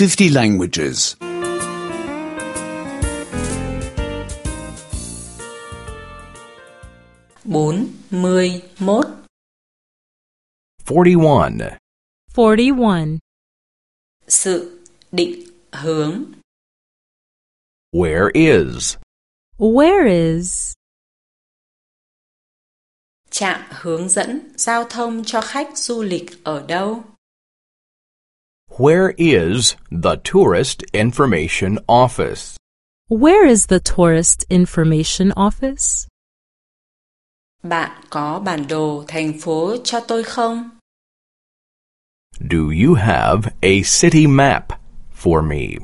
50 languages. 41 41. 41. Sự định hướng Where is? Where is? Trạm hướng dẫn giao thông cho khách du lịch ở đâu? Where is the Tourist Information Office? Where is the Tourist Information Office? Bạn có bản đồ thành phố cho tôi không? Do you have a city map for me?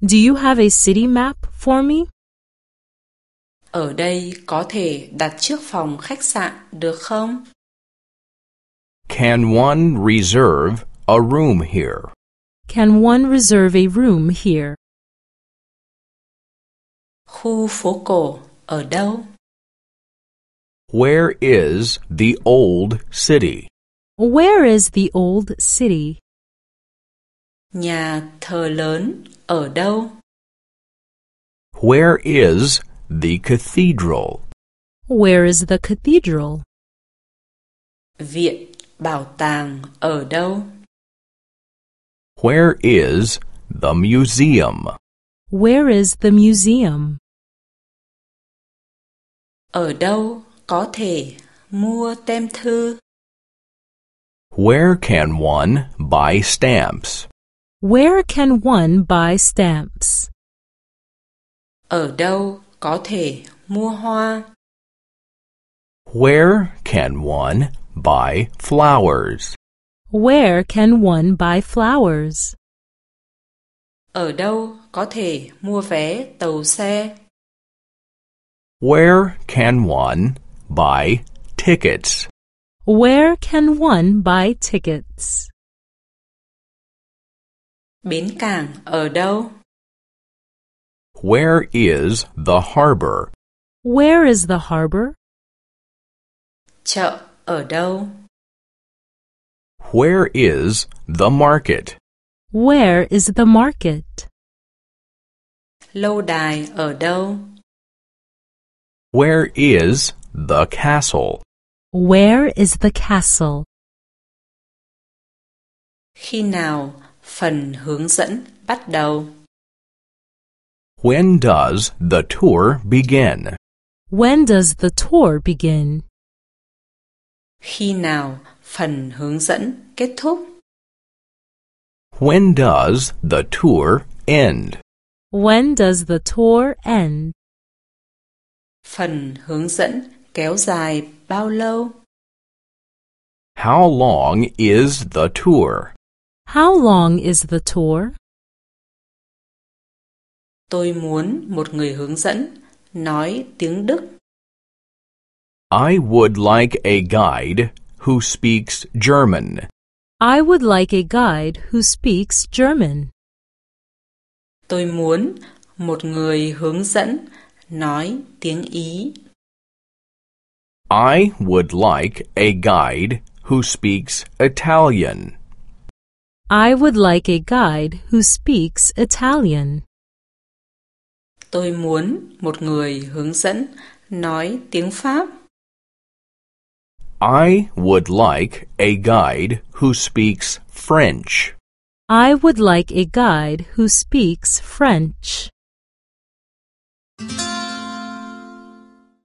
Do you have a city map for me? Ở đây có thể đặt trước phòng khách sạn được không? Can one reserve a room here? Can one reserve a room here? Khu phố cổ ở đâu? Where is the old city? Where is the old city? Nhà thờ lớn ở đâu? Where is the cathedral? Where is the cathedral? Viện bảo tàng ở đâu? Where is the museum? Where is the museum? Ở đâu có thể mua tem thư? Where can one buy stamps? Where can one buy stamps? Ở đâu có thể mua hoa? Where can one buy flowers? Where can one buy flowers? Ở đâu có thể mua vé tàu xe? Where can one buy tickets? Where can one buy tickets? Bến cảng ở đâu? Where is the harbor? Where is the harbor? Chợ ở đâu? Where is the market? Where is the market? Lâu đài ở đâu? Where is the castle? Where is the castle? Khi nào phần hướng dẫn bắt đầu? When does the tour begin? When does the tour begin? Khi nào phần hướng dẫn kết thúc? When does the tour end? When does the tour end? Phần hướng dẫn kéo dài bao lâu? How long is the tour? How long is the tour? Tôi muốn một người hướng dẫn nói tiếng Đức. I would like a guide who speaks German. I would like a guide who speaks German. Tôi muốn một người hướng dẫn nói tiếng Ý. I would like a guide who speaks Italian. I would like a guide who speaks Italian. Tôi muốn một người hướng dẫn nói tiếng Pháp. I would like a guide who speaks French. I would like a guide who speaks French.